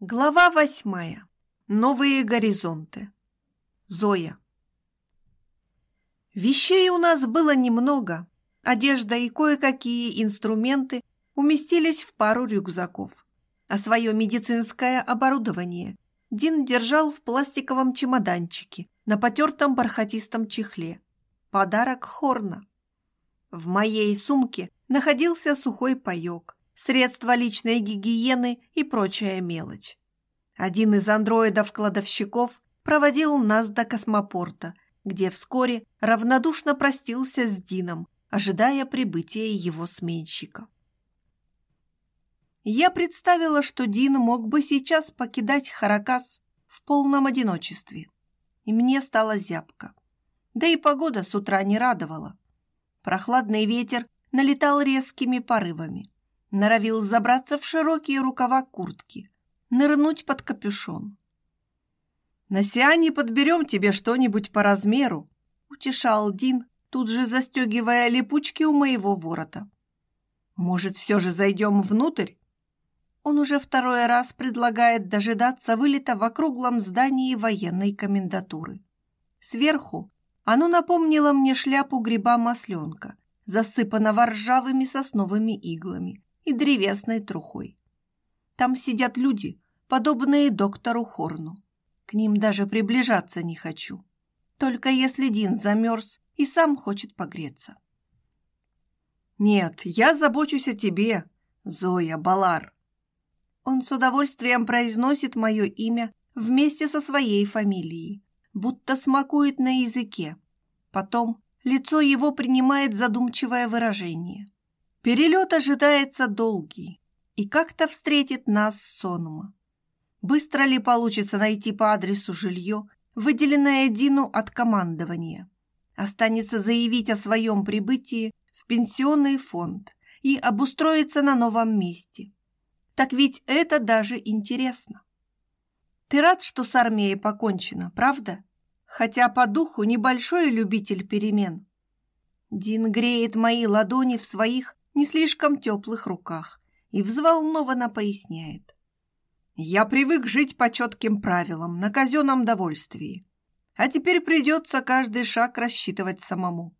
Глава восьмая. Новые горизонты. Зоя. Вещей у нас было немного. Одежда и кое-какие инструменты уместились в пару рюкзаков. А свое медицинское оборудование Дин держал в пластиковом чемоданчике на потертом бархатистом чехле. Подарок Хорна. В моей сумке находился сухой паек, средства личной гигиены и прочая мелочь. Один из андроидов-кладовщиков проводил нас до космопорта, где вскоре равнодушно простился с Дином, ожидая прибытия его сменщика. Я представила, что Дин мог бы сейчас покидать Харакас в полном одиночестве, и мне стало зябко. Да и погода с утра не радовала. Прохладный ветер налетал резкими порывами норовил забраться в широкие рукава куртки, нырнуть под капюшон. «На Сиане подберем тебе что-нибудь по размеру», — утешал Дин, тут же застегивая липучки у моего ворота. «Может, все же зайдем внутрь?» Он уже второй раз предлагает дожидаться вылета в округлом здании военной комендатуры. Сверху оно напомнило мне шляпу гриба-масленка, засыпанного ржавыми сосновыми иглами, и древесной трухой. Там сидят люди, подобные доктору Хорну. К ним даже приближаться не хочу. Только если Дин замерз и сам хочет погреться. «Нет, я забочусь о тебе, Зоя Балар». Он с удовольствием произносит мое имя вместе со своей фамилией, будто смакует на языке. Потом лицо его принимает задумчивое выражение. Перелет ожидается долгий, и как-то встретит нас Сонма. Быстро ли получится найти по адресу жилье, выделенное Дину от командования? Останется заявить о своем прибытии в пенсионный фонд и обустроиться на новом месте. Так ведь это даже интересно. Ты рад, что с армией покончено, правда? Хотя по духу небольшой любитель перемен. Дин греет мои ладони в своих не слишком теплых руках и взволнованно поясняет. «Я привык жить по четким правилам, на казенном довольствии, а теперь придется каждый шаг рассчитывать самому.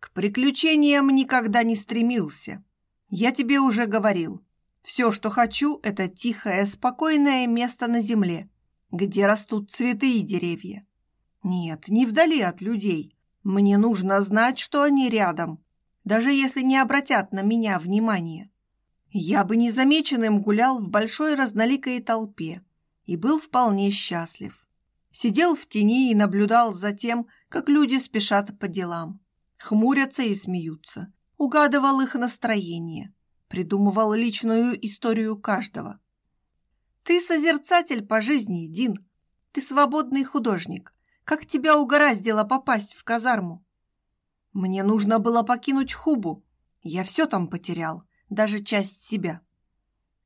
К приключениям никогда не стремился. Я тебе уже говорил, все, что хочу, это тихое, спокойное место на земле, где растут цветы и деревья. Нет, не вдали от людей. Мне нужно знать, что они рядом, даже если не обратят на меня внимания. Я бы незамеченным гулял в большой разноликой толпе и был вполне счастлив. Сидел в тени и наблюдал за тем, как люди спешат по делам, хмурятся и смеются, угадывал их настроение, придумывал личную историю каждого. Ты созерцатель по жизни, Дин. Ты свободный художник. Как тебя угораздило попасть в казарму? Мне нужно было покинуть Хубу. Я все там потерял, даже часть себя.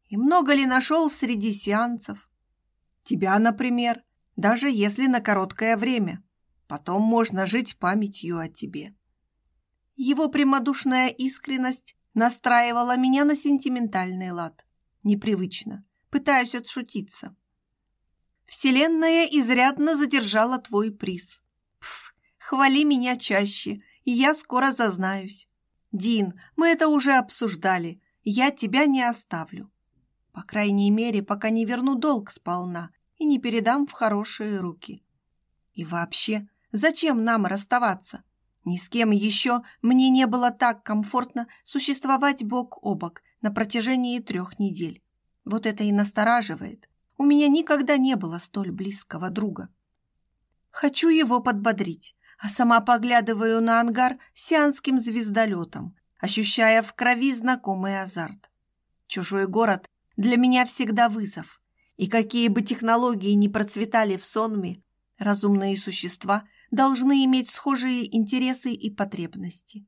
И много ли нашел среди сеансов? Тебя, например, даже если на короткое время. Потом можно жить памятью о тебе. Его прямодушная искренность настраивала меня на сентиментальный лад. Непривычно. Пытаюсь отшутиться. Вселенная изрядно задержала твой приз. Пф, хвали меня чаще, и я скоро зазнаюсь. Дин, мы это уже обсуждали. Я тебя не оставлю. По крайней мере, пока не верну долг сполна и не передам в хорошие руки. И вообще, зачем нам расставаться? Ни с кем еще мне не было так комфортно существовать бок о бок на протяжении трех недель. Вот это и настораживает. У меня никогда не было столь близкого друга. Хочу его подбодрить, а сама поглядываю на ангар сианским звездолетом, ощущая в крови знакомый азарт. Чужой город для меня всегда вызов, и какие бы технологии ни процветали в сонме, разумные существа должны иметь схожие интересы и потребности.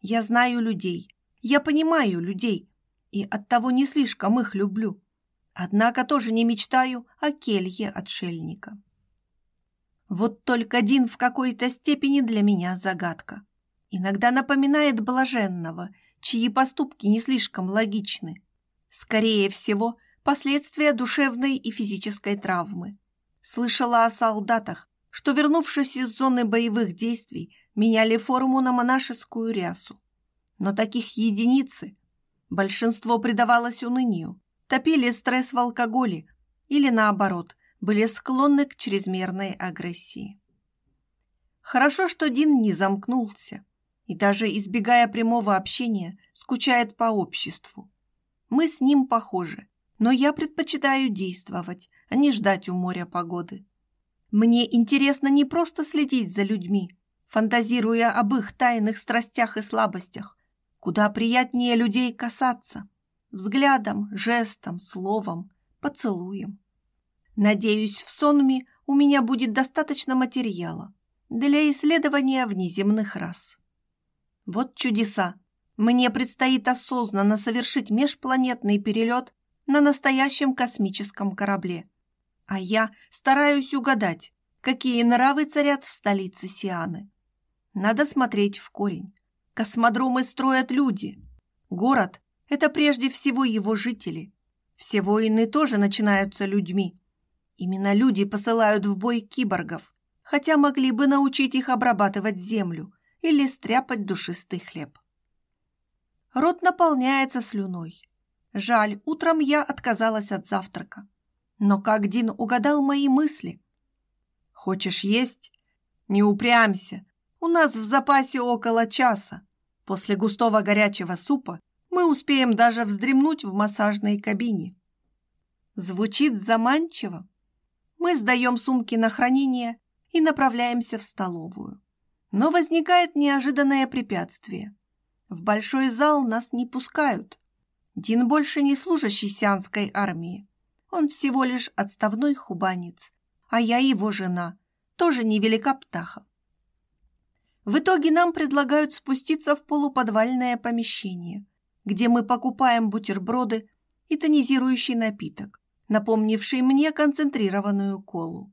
Я знаю людей, я понимаю людей, и оттого не слишком их люблю. Однако тоже не мечтаю о келье отшельника. Вот только один в какой-то степени для меня загадка. Иногда напоминает блаженного, чьи поступки не слишком логичны. Скорее всего, последствия душевной и физической травмы. Слышала о солдатах, что, вернувшись из зоны боевых действий, меняли форму на монашескую рясу. Но таких единицы. Большинство предавалось унынию, топили стресс в алкоголе или, наоборот, были склонны к чрезмерной агрессии. Хорошо, что Дин не замкнулся и даже избегая прямого общения, скучает по обществу. Мы с ним похожи, но я предпочитаю действовать, а не ждать у моря погоды. Мне интересно не просто следить за людьми, фантазируя об их тайных страстях и слабостях. Куда приятнее людей касаться. Взглядом, жестом, словом, поцелуем. Надеюсь, в сонме у меня будет достаточно материала для исследования внеземных рас. Вот чудеса! Мне предстоит осознанно совершить межпланетный перелет на настоящем космическом корабле – а я стараюсь угадать, какие нравы царят в столице Сианы. Надо смотреть в корень. Космодромы строят люди. Город – это прежде всего его жители. Все войны тоже начинаются людьми. Именно люди посылают в бой киборгов, хотя могли бы научить их обрабатывать землю или стряпать душистый хлеб. Рот наполняется слюной. Жаль, утром я отказалась от завтрака. Но как Дин угадал мои мысли? «Хочешь есть? Не упрямься. У нас в запасе около часа. После густого горячего супа мы успеем даже вздремнуть в массажной кабине». Звучит заманчиво. Мы сдаем сумки на хранение и направляемся в столовую. Но возникает неожиданное препятствие. В большой зал нас не пускают. Дин больше не служащий сианской армии. Он всего лишь отставной хубанец, а я его жена, тоже невелика птаха. В итоге нам предлагают спуститься в полуподвальное помещение, где мы покупаем бутерброды и тонизирующий напиток, напомнивший мне концентрированную колу.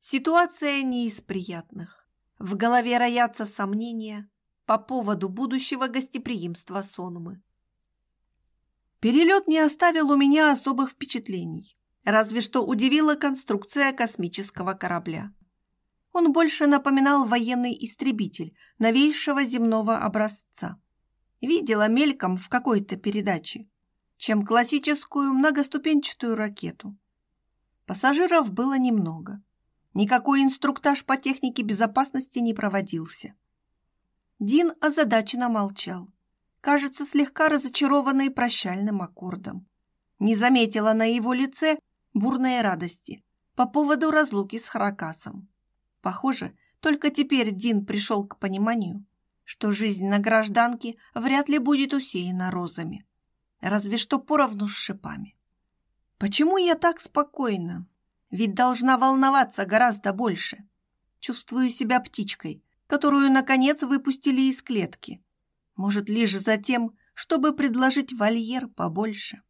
Ситуация не из приятных. В голове роятся сомнения по поводу будущего гостеприимства Сонумы. Перелет не оставил у меня особых впечатлений, разве что удивила конструкция космического корабля. Он больше напоминал военный истребитель новейшего земного образца. Видела мельком в какой-то передаче, чем классическую многоступенчатую ракету. Пассажиров было немного. Никакой инструктаж по технике безопасности не проводился. Дин озадаченно молчал кажется, слегка разочарованной прощальным аккордом. Не заметила на его лице бурной радости по поводу разлуки с Харакасом. Похоже, только теперь Дин пришел к пониманию, что жизнь на гражданке вряд ли будет усеяна розами, разве что поровну с шипами. Почему я так спокойна? Ведь должна волноваться гораздо больше. Чувствую себя птичкой, которую, наконец, выпустили из клетки. Может, лишь за тем, чтобы предложить вольер побольше.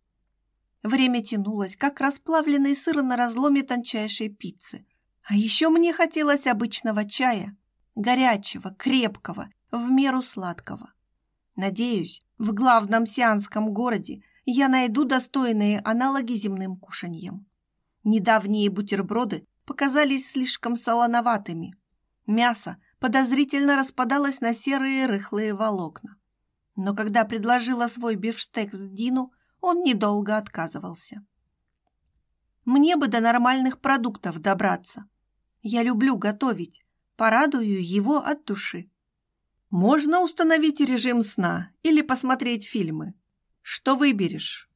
Время тянулось, как расплавленный сыр на разломе тончайшей пиццы. А еще мне хотелось обычного чая, горячего, крепкого, в меру сладкого. Надеюсь, в главном сианском городе я найду достойные аналоги земным кушаньям. Недавние бутерброды показались слишком солоноватыми. Мясо подозрительно распадалась на серые рыхлые волокна. Но когда предложила свой бифштекс Дину, он недолго отказывался. Мне бы до нормальных продуктов добраться. Я люблю готовить, порадую его от души. Можно установить режим сна или посмотреть фильмы. Что выберешь?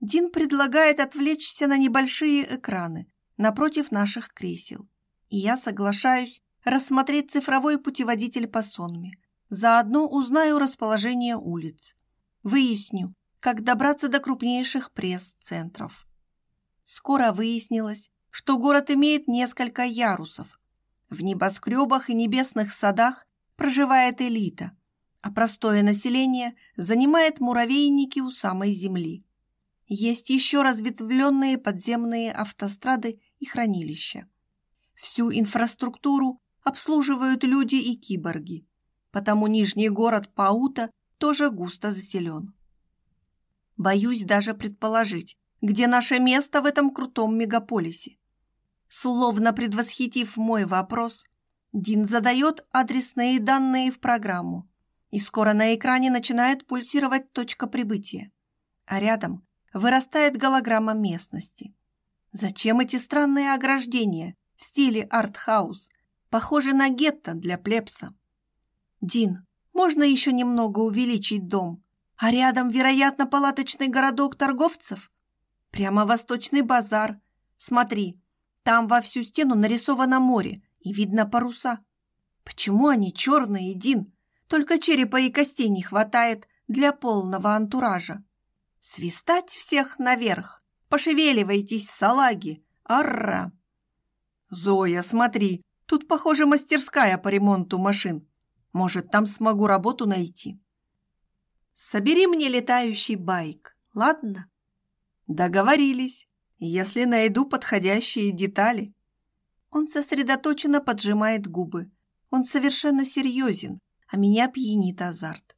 Дин предлагает отвлечься на небольшие экраны напротив наших кресел. И я соглашаюсь рассмотреть цифровой путеводитель по сонме. Заодно узнаю расположение улиц. Выясню, как добраться до крупнейших пресс-центров. Скоро выяснилось, что город имеет несколько ярусов. В небоскребах и небесных садах проживает элита, а простое население занимает муравейники у самой земли. Есть еще разветвленные подземные автострады и хранилища. Всю инфраструктуру обслуживают люди и киборги, потому нижний город Паута тоже густо заселен. Боюсь даже предположить, где наше место в этом крутом мегаполисе. Словно предвосхитив мой вопрос, Дин задает адресные данные в программу, и скоро на экране начинает пульсировать точка прибытия, а рядом вырастает голограмма местности. Зачем эти странные ограждения в стиле артхаус, похожие на гетто для плебса? Дин, можно еще немного увеличить дом, а рядом, вероятно, палаточный городок торговцев? Прямо восточный базар. Смотри, там во всю стену нарисовано море и видно паруса. Почему они черные, Дин? Только черепа и костей не хватает для полного антуража. Свистать всех наверх. Пошевеливайтесь, салаги. Арра! Зоя, смотри, тут, похоже, мастерская по ремонту машин. Может, там смогу работу найти. Собери мне летающий байк, ладно? Договорились если найду подходящие детали. Он сосредоточенно поджимает губы. Он совершенно серьезен, а меня пьянит азарт.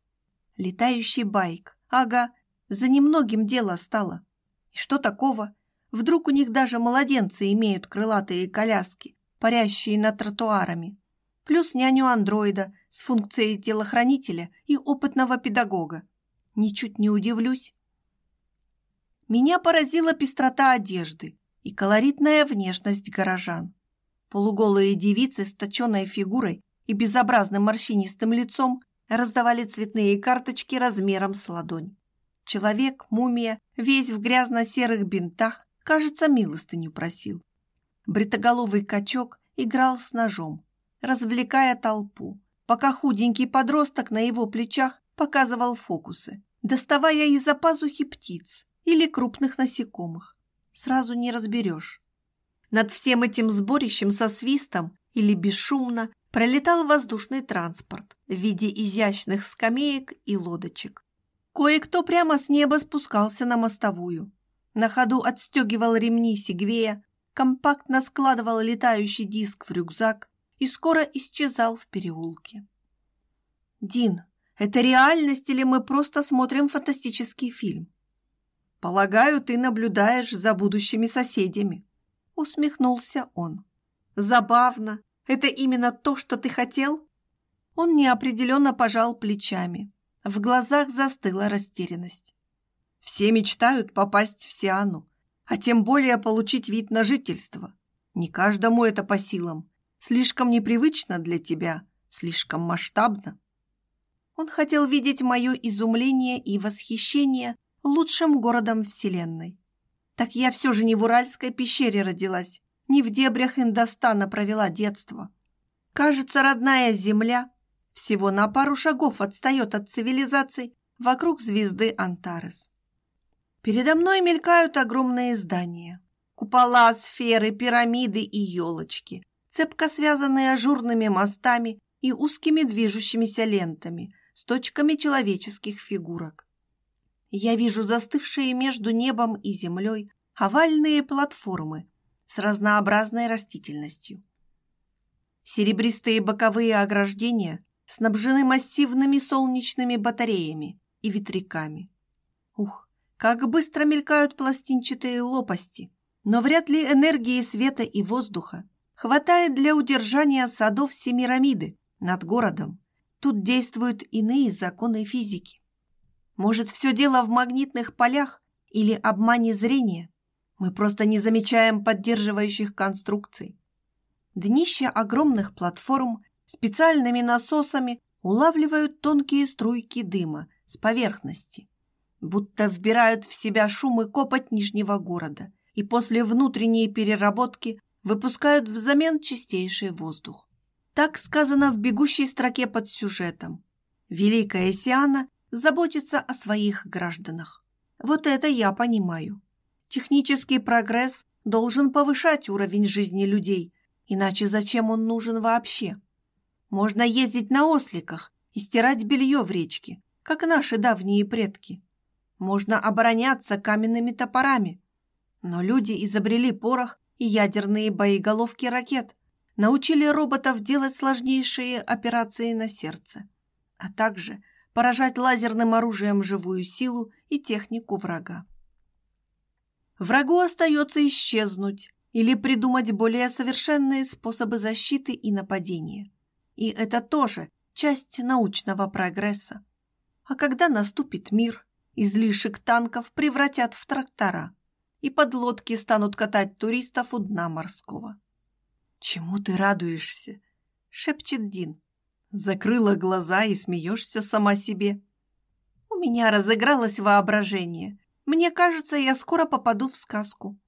Летающий байк. Ага, за немногим дело стало. И что такого? Вдруг у них даже младенцы имеют крылатые коляски, парящие над тротуарами. Плюс няню-андроида с функцией телохранителя и опытного педагога. Ничуть не удивлюсь, меня поразила пестрота одежды и колоритная внешность горожан. Полуголые девицы с точенной фигурой и безобразным морщинистым лицом раздавали цветные карточки размером с ладонь. Человек, мумия, весь в грязно-серых бинтах, кажется, милостыню просил. Бритоголовый качок играл с ножом, развлекая толпу, пока худенький подросток на его плечах показывал фокусы, доставая из-за пазухи птиц, или крупных насекомых. Сразу не разберешь. Над всем этим сборищем со свистом или бесшумно пролетал воздушный транспорт в виде изящных скамеек и лодочек. Кое-кто прямо с неба спускался на мостовую. На ходу отстегивал ремни сегвея, компактно складывал летающий диск в рюкзак и скоро исчезал в переулке. «Дин, это реальность или мы просто смотрим фантастический фильм?» Полагаю, ты наблюдаешь за будущими соседями. Усмехнулся он. Забавно. Это именно то, что ты хотел? Он неопределенно пожал плечами. В глазах застыла растерянность. Все мечтают попасть в Сиану, а тем более получить вид на жительство. Не каждому это по силам. Слишком непривычно для тебя, слишком масштабно. Он хотел видеть мое изумление и восхищение лучшим городом Вселенной. Так я все же не в Уральской пещере родилась, не в дебрях Индостана провела детство. Кажется, родная Земля всего на пару шагов отстает от цивилизаций вокруг звезды Антарес. Передо мной мелькают огромные здания. Купола, сферы, пирамиды и елочки, цепко связанные ажурными мостами и узкими движущимися лентами с точками человеческих фигурок. Я вижу застывшие между небом и землей овальные платформы с разнообразной растительностью. Серебристые боковые ограждения снабжены массивными солнечными батареями и ветряками. Ух, как быстро мелькают пластинчатые лопасти, но вряд ли энергии света и воздуха хватает для удержания садов Семирамиды над городом. Тут действуют иные законы физики. Может, все дело в магнитных полях или обмане зрения? Мы просто не замечаем поддерживающих конструкций. Днища огромных платформ специальными насосами улавливают тонкие струйки дыма с поверхности, будто вбирают в себя шум и копоть Нижнего города и после внутренней переработки выпускают взамен чистейший воздух. Так сказано в бегущей строке под сюжетом. Великая Сиана заботиться о своих гражданах. Вот это я понимаю. Технический прогресс должен повышать уровень жизни людей, иначе зачем он нужен вообще? Можно ездить на осликах и стирать белье в речке, как наши давние предки. Можно обороняться каменными топорами. Но люди изобрели порох и ядерные боеголовки ракет, научили роботов делать сложнейшие операции на сердце, а также – поражать лазерным оружием живую силу и технику врага. Врагу остается исчезнуть или придумать более совершенные способы защиты и нападения. И это тоже часть научного прогресса. А когда наступит мир, излишек танков превратят в трактора, и подлодки станут катать туристов у дна морского. «Чему ты радуешься?» — шепчет Дин. Закрыла глаза и смеешься сама себе. У меня разыгралось воображение. Мне кажется, я скоро попаду в сказку.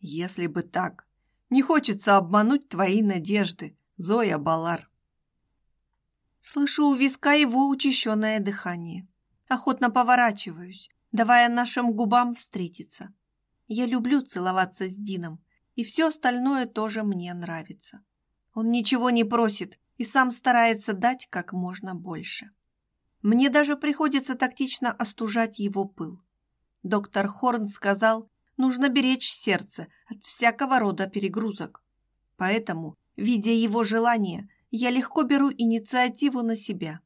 Если бы так. Не хочется обмануть твои надежды, Зоя Балар. Слышу у виска его учащенное дыхание. Охотно поворачиваюсь, давая нашим губам встретиться. Я люблю целоваться с Дином, и все остальное тоже мне нравится. Он ничего не просит и сам старается дать как можно больше. Мне даже приходится тактично остужать его пыл. Доктор Хорн сказал, нужно беречь сердце от всякого рода перегрузок. Поэтому, видя его желание, я легко беру инициативу на себя.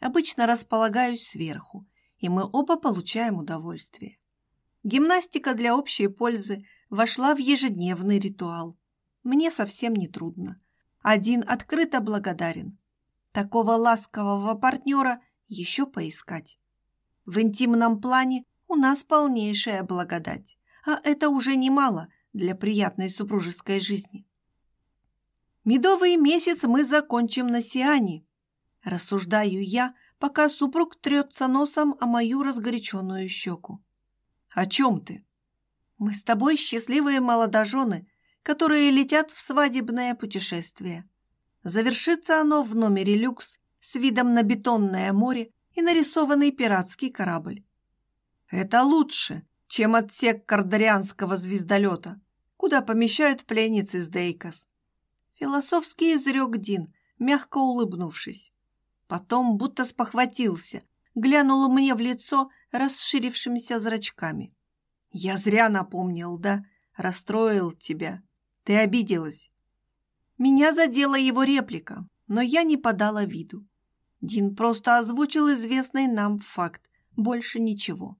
Обычно располагаюсь сверху, и мы оба получаем удовольствие. Гимнастика для общей пользы вошла в ежедневный ритуал. Мне совсем не трудно. Один открыто благодарен. Такого ласкового партнера еще поискать. В интимном плане у нас полнейшая благодать, а это уже немало для приятной супружеской жизни. Медовый месяц мы закончим на Сиане. Рассуждаю я, пока супруг трется носом о мою разгоряченную щеку. О чем ты? Мы с тобой счастливые молодожены, которые летят в свадебное путешествие. Завершится оно в номере люкс с видом на бетонное море и нарисованный пиратский корабль. Это лучше, чем отсек кардарианского звездолета, куда помещают пленниц из Дейкос. Философский изрек Дин, мягко улыбнувшись. Потом будто спохватился, глянул мне в лицо расширившимися зрачками. «Я зря напомнил, да? Расстроил тебя. Ты обиделась». Меня задела его реплика, но я не подала виду. Дин просто озвучил известный нам факт, больше ничего.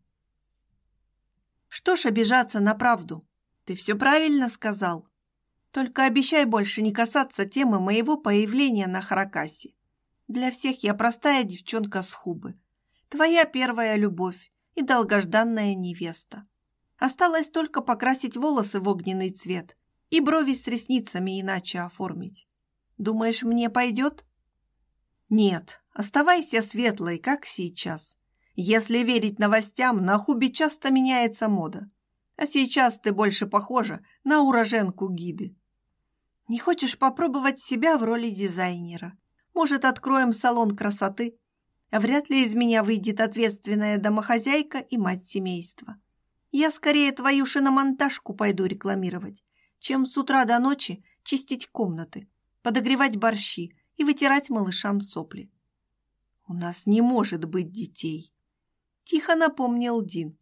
Что ж обижаться на правду? Ты все правильно сказал. Только обещай больше не касаться темы моего появления на Харакасе. Для всех я простая девчонка с Хубы. Твоя первая любовь и долгожданная невеста. Осталось только покрасить волосы в огненный цвет и брови с ресницами иначе оформить. Думаешь, мне пойдет? Нет, оставайся светлой, как сейчас. Если верить новостям, на Хубе часто меняется мода. А сейчас ты больше похожа на уроженку гиды. Не хочешь попробовать себя в роли дизайнера? Может, откроем салон красоты? Вряд ли из меня выйдет ответственная домохозяйка и мать семейства. Я скорее твою шиномонтажку пойду рекламировать, чем с утра до ночи чистить комнаты, подогревать борщи и вытирать малышам сопли. У нас не может быть детей. Тихо напомнил Дин.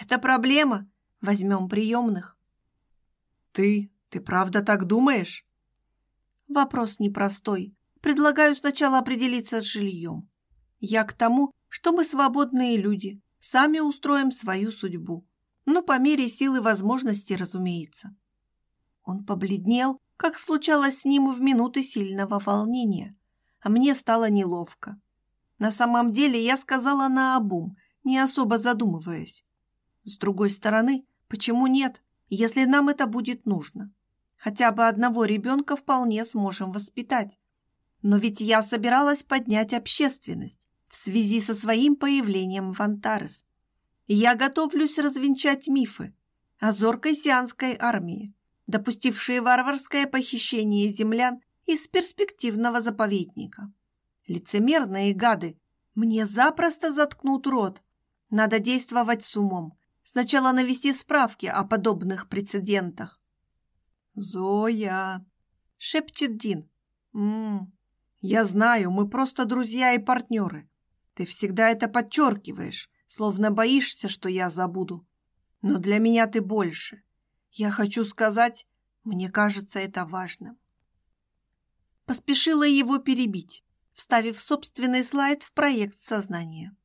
Это проблема. Возьмем приемных. Ты ты правда так думаешь? Вопрос непростой. Предлагаю сначала определиться с жильем. Я к тому, что мы свободные люди, сами устроим свою судьбу. Ну, по мере силы возможностей, разумеется. Он побледнел, как случалось с ним в минуты сильного волнения, а мне стало неловко. На самом деле я сказала наобум, не особо задумываясь. С другой стороны, почему нет, если нам это будет нужно? Хотя бы одного ребенка вполне сможем воспитать. Но ведь я собиралась поднять общественность в связи со своим появлением в Антарес. Я готовлюсь развенчать мифы о зоркой сианской армии, допустившей варварское похищение землян из перспективного заповедника. Лицемерные гады мне запросто заткнут рот. Надо действовать с умом. Сначала навести справки о подобных прецедентах. «Зоя!» — шепчет Дин. «М -м, «Я знаю, мы просто друзья и партнеры. Ты всегда это подчеркиваешь, словно боишься, что я забуду. Но для меня ты больше. Я хочу сказать, мне кажется это важным». Поспешила его перебить, вставив собственный слайд в проект сознания.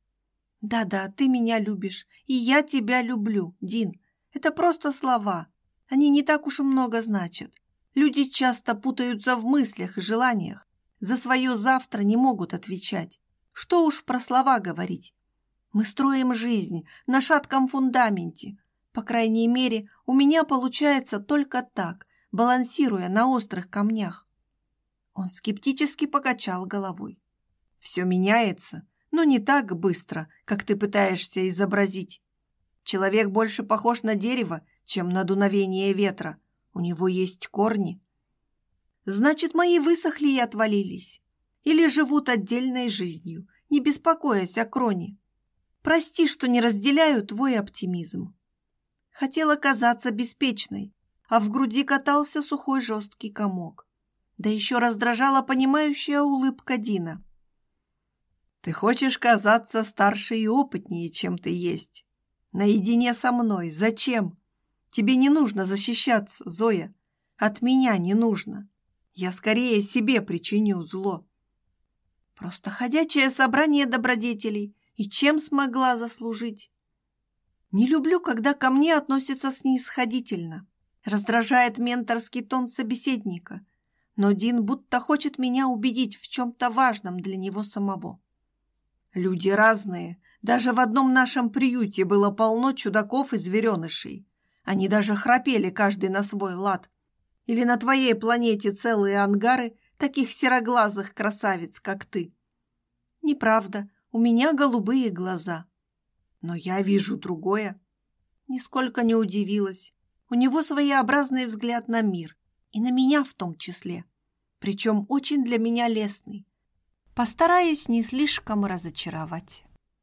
«Да-да, ты меня любишь, и я тебя люблю, Дин. Это просто слова. Они не так уж и много значат. Люди часто путаются в мыслях и желаниях. За свое завтра не могут отвечать. Что уж про слова говорить. Мы строим жизнь на шатком фундаменте. По крайней мере, у меня получается только так, балансируя на острых камнях. Он скептически покачал головой. Все меняется, но не так быстро, как ты пытаешься изобразить. Человек больше похож на дерево, чем на дуновение ветра. У него есть корни. Значит, мои высохли и отвалились. Или живут отдельной жизнью, не беспокоясь о кроне. Прости, что не разделяю твой оптимизм. Хотела казаться беспечной, а в груди катался сухой жесткий комок. Да еще раздражала понимающая улыбка Дина. «Ты хочешь казаться старше и опытнее, чем ты есть? Наедине со мной. Зачем? Тебе не нужно защищаться, Зоя. От меня не нужно. Я скорее себе причиню зло. Просто ходячее собрание добродетелей, и чем смогла заслужить? Не люблю, когда ко мне относятся снисходительно. Раздражает менторский тон собеседника, но Дин будто хочет меня убедить в чем-то важном для него самого. Люди разные. Даже в одном нашем приюте было полно чудаков и зверенышей. Они даже храпели каждый на свой лад. Или на твоей планете целые ангары таких сероглазых красавиц, как ты. Неправда, у меня голубые глаза. Но я вижу другое. Нисколько не удивилась. У него своеобразный взгляд на мир. И на меня в том числе. Причем очень для меня лестный. Постараюсь не слишком разочаровать.